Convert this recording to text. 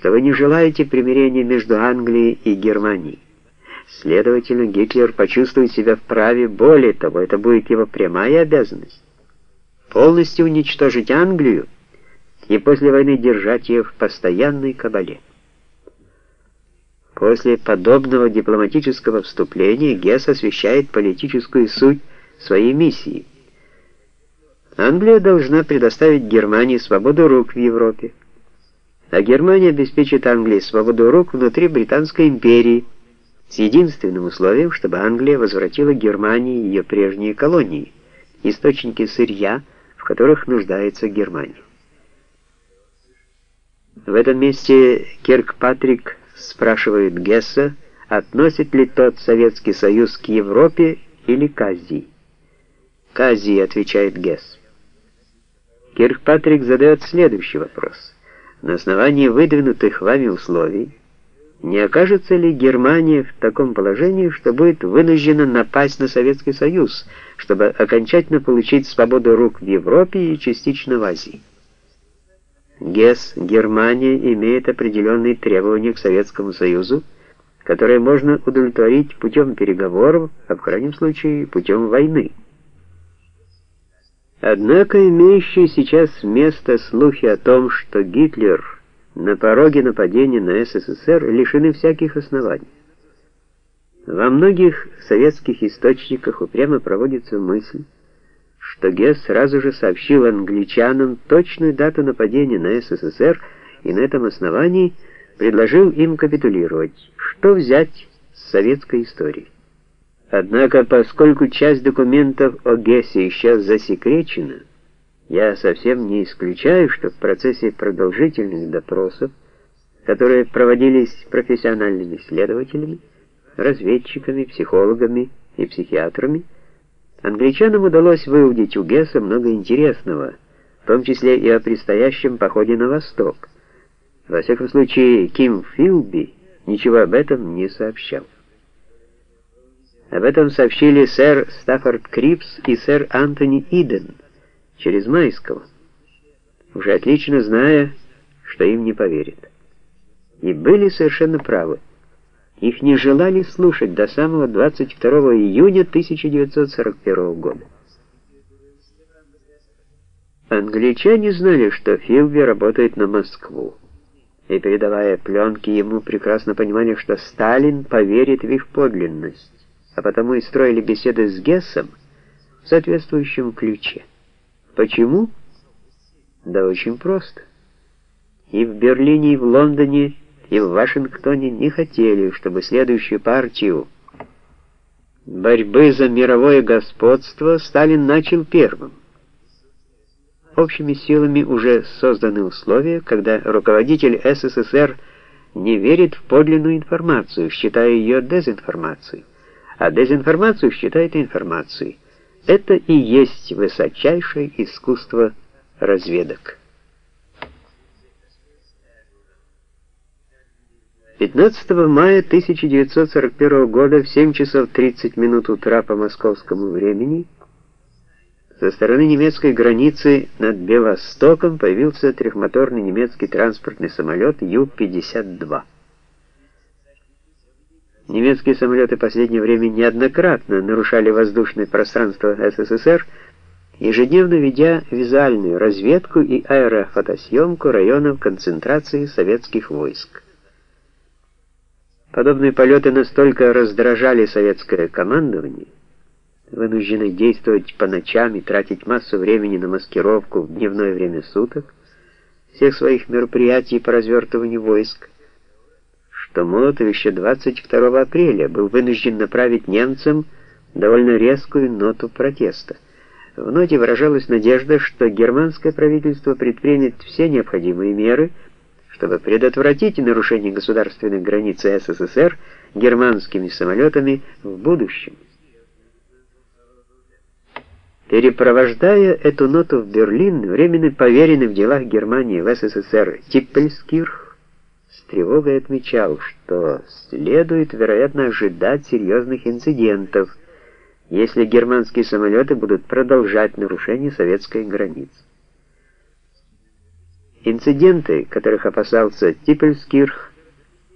что вы не желаете примирения между Англией и Германией. Следовательно, Гитлер почувствует себя вправе, более того, это будет его прямая обязанность, полностью уничтожить Англию и после войны держать ее в постоянной кабале. После подобного дипломатического вступления Гесс освещает политическую суть своей миссии. Англия должна предоставить Германии свободу рук в Европе, а Германия обеспечит Англии свободу рук внутри Британской империи с единственным условием, чтобы Англия возвратила Германии ее прежние колонии, источники сырья, в которых нуждается Германия. В этом месте Киркпатрик спрашивает Гесса, относит ли тот Советский Союз к Европе или к Азии. К Азии, отвечает Гесс. Киркпатрик задает следующий вопрос. На основании выдвинутых вами условий, не окажется ли Германия в таком положении, что будет вынуждена напасть на Советский Союз, чтобы окончательно получить свободу рук в Европе и частично в Азии? ГЕС, Германия имеет определенные требования к Советскому Союзу, которые можно удовлетворить путем переговоров, а в крайнем случае путем войны. Однако имеющие сейчас место слухи о том, что Гитлер на пороге нападения на СССР, лишены всяких оснований. Во многих советских источниках упрямо проводится мысль, что Гесс сразу же сообщил англичанам точную дату нападения на СССР и на этом основании предложил им капитулировать. Что взять с советской истории? Однако, поскольку часть документов о Гессе еще засекречена, я совсем не исключаю, что в процессе продолжительных допросов, которые проводились профессиональными следователями, разведчиками, психологами и психиатрами, Англичанам удалось выудить у Гесса много интересного, в том числе и о предстоящем походе на восток. Во всяком случае, Ким Филби ничего об этом не сообщал. Об этом сообщили сэр Стаффорд Крипс и сэр Антони Иден через Майского, уже отлично зная, что им не поверят. И были совершенно правы. Их не желали слушать до самого 22 июня 1941 года. Англичане знали, что Филби работает на Москву, и, передавая пленки, ему прекрасно понимали, что Сталин поверит в их подлинность, а потому и строили беседы с Гессом в соответствующем ключе. Почему? Да очень просто. И в Берлине, и в Лондоне и в Вашингтоне не хотели, чтобы следующую партию борьбы за мировое господство Сталин начал первым. Общими силами уже созданы условия, когда руководитель СССР не верит в подлинную информацию, считая ее дезинформацией, а дезинформацию считает информацией. Это и есть высочайшее искусство разведок. 15 мая 1941 года в 7 часов 30 минут утра по московскому времени со стороны немецкой границы над Белостоком появился трехмоторный немецкий транспортный самолет Ю-52. Немецкие самолеты в последнее время неоднократно нарушали воздушное пространство СССР, ежедневно ведя визуальную разведку и аэрофотосъемку районов концентрации советских войск. Подобные полеты настолько раздражали советское командование, вынужденное действовать по ночам и тратить массу времени на маскировку в дневное время суток, всех своих мероприятий по развертыванию войск, что Молотов еще 22 апреля был вынужден направить немцам довольно резкую ноту протеста. В ноте выражалась надежда, что германское правительство предпримет все необходимые меры, чтобы предотвратить нарушение государственных границ СССР германскими самолетами в будущем. Перепровождая эту ноту в Берлин, временно поверенный в делах Германии в СССР Типпельскирх с тревогой отмечал, что следует, вероятно, ожидать серьезных инцидентов, если германские самолеты будут продолжать нарушение советской границы. Инциденты, которых опасался Типпельскирх,